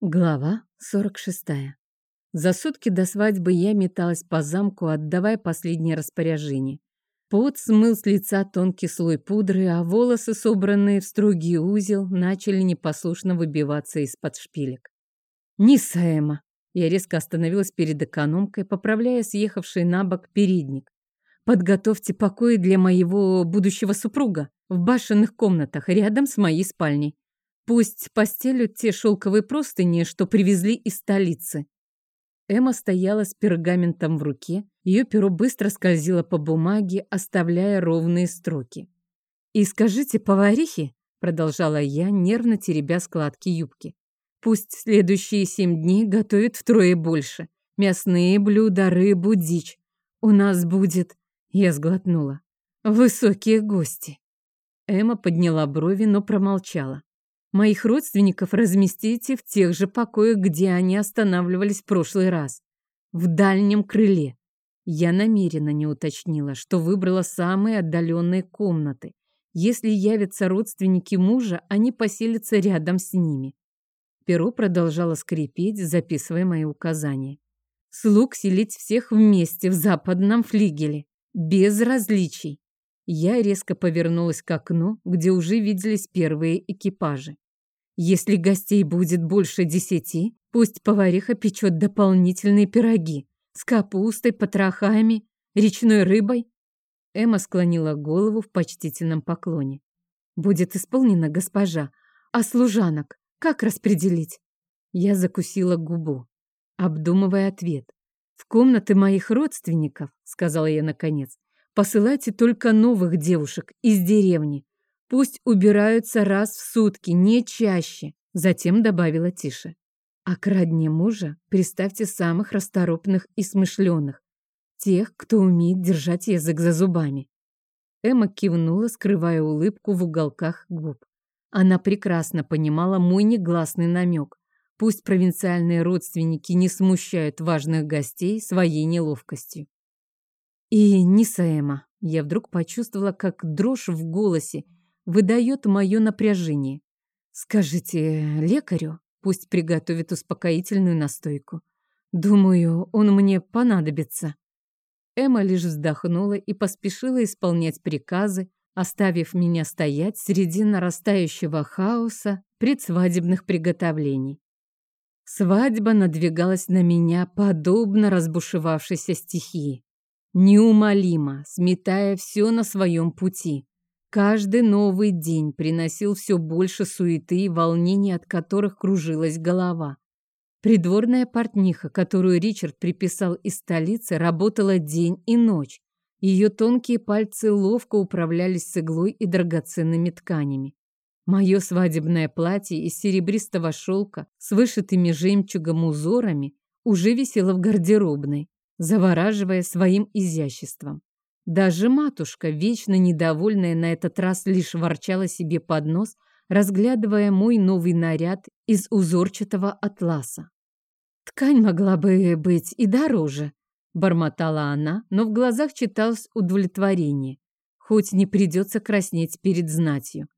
Глава 46. За сутки до свадьбы я металась по замку, отдавая последнее распоряжение. Пот смыл с лица тонкий слой пудры, а волосы, собранные в строгий узел, начали непослушно выбиваться из-под шпилек. «Ниса Эма!» Я резко остановилась перед экономкой, поправляя съехавший на бок передник. «Подготовьте покои для моего будущего супруга в башенных комнатах рядом с моей спальней. Пусть постелют те шелковые простыни, что привезли из столицы. Эмма стояла с пергаментом в руке, ее перо быстро скользило по бумаге, оставляя ровные строки. «И скажите поварихе», — продолжала я, нервно теребя складки юбки, «пусть следующие семь дней готовит втрое больше. Мясные блюда, рыбу, дичь. У нас будет...» Я сглотнула. «Высокие гости». Эмма подняла брови, но промолчала. Моих родственников разместите в тех же покоях, где они останавливались в прошлый раз. В дальнем крыле. Я намеренно не уточнила, что выбрала самые отдаленные комнаты. Если явятся родственники мужа, они поселятся рядом с ними. Перо продолжало скрипеть, записывая мои указания. Слуг селить всех вместе в западном флигеле. Без различий. Я резко повернулась к окну, где уже виделись первые экипажи. Если гостей будет больше десяти, пусть повариха печет дополнительные пироги с капустой, потрохами, речной рыбой. Эмма склонила голову в почтительном поклоне. «Будет исполнена госпожа. А служанок как распределить?» Я закусила губу, обдумывая ответ. «В комнаты моих родственников», — сказала я наконец, Посылайте только новых девушек из деревни. Пусть убираются раз в сутки, не чаще. Затем добавила тише. А к родне мужа приставьте самых расторопных и смышленых. Тех, кто умеет держать язык за зубами. Эмма кивнула, скрывая улыбку в уголках губ. Она прекрасно понимала мой негласный намек. Пусть провинциальные родственники не смущают важных гостей своей неловкостью. И не Саэма. Я вдруг почувствовала, как дрожь в голосе выдает мое напряжение. Скажите лекарю, пусть приготовит успокоительную настойку. Думаю, он мне понадобится. Эмма лишь вздохнула и поспешила исполнять приказы, оставив меня стоять среди нарастающего хаоса предсвадебных приготовлений. Свадьба надвигалась на меня, подобно разбушевавшейся стихии неумолимо, сметая все на своем пути. Каждый новый день приносил все больше суеты и волнений, от которых кружилась голова. Придворная портниха, которую Ричард приписал из столицы, работала день и ночь. Ее тонкие пальцы ловко управлялись с иглой и драгоценными тканями. Мое свадебное платье из серебристого шелка с вышитыми жемчугом узорами уже висело в гардеробной завораживая своим изяществом. Даже матушка, вечно недовольная на этот раз, лишь ворчала себе под нос, разглядывая мой новый наряд из узорчатого атласа. «Ткань могла бы быть и дороже», — бормотала она, но в глазах читалось удовлетворение, хоть не придется краснеть перед знатью.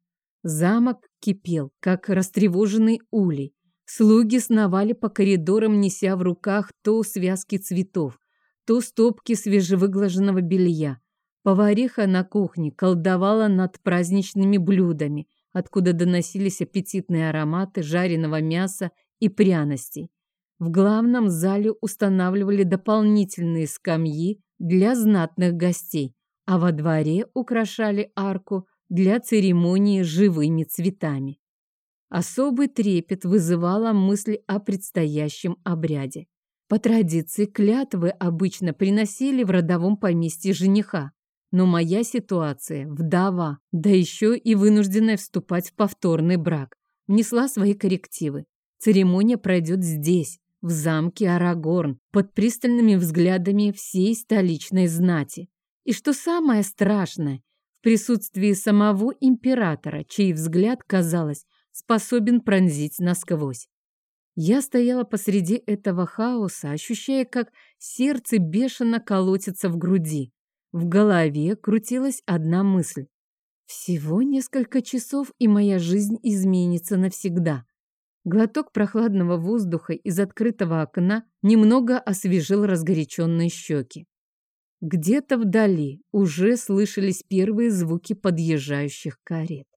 Замок кипел, как растревоженный улей. Слуги сновали по коридорам, неся в руках то связки цветов, то стопки свежевыглаженного белья. Повариха на кухне колдовала над праздничными блюдами, откуда доносились аппетитные ароматы жареного мяса и пряностей. В главном зале устанавливали дополнительные скамьи для знатных гостей, а во дворе украшали арку для церемонии живыми цветами. Особый трепет вызывала мысль о предстоящем обряде. По традиции клятвы обычно приносили в родовом поместье жениха. Но моя ситуация, вдова, да еще и вынужденная вступать в повторный брак, внесла свои коррективы. Церемония пройдет здесь, в замке Арагорн, под пристальными взглядами всей столичной знати. И что самое страшное, в присутствии самого императора, чей взгляд, казалось, способен пронзить насквозь. Я стояла посреди этого хаоса, ощущая, как сердце бешено колотится в груди. В голове крутилась одна мысль. Всего несколько часов, и моя жизнь изменится навсегда. Глоток прохладного воздуха из открытого окна немного освежил разгоряченные щеки. Где-то вдали уже слышались первые звуки подъезжающих карет.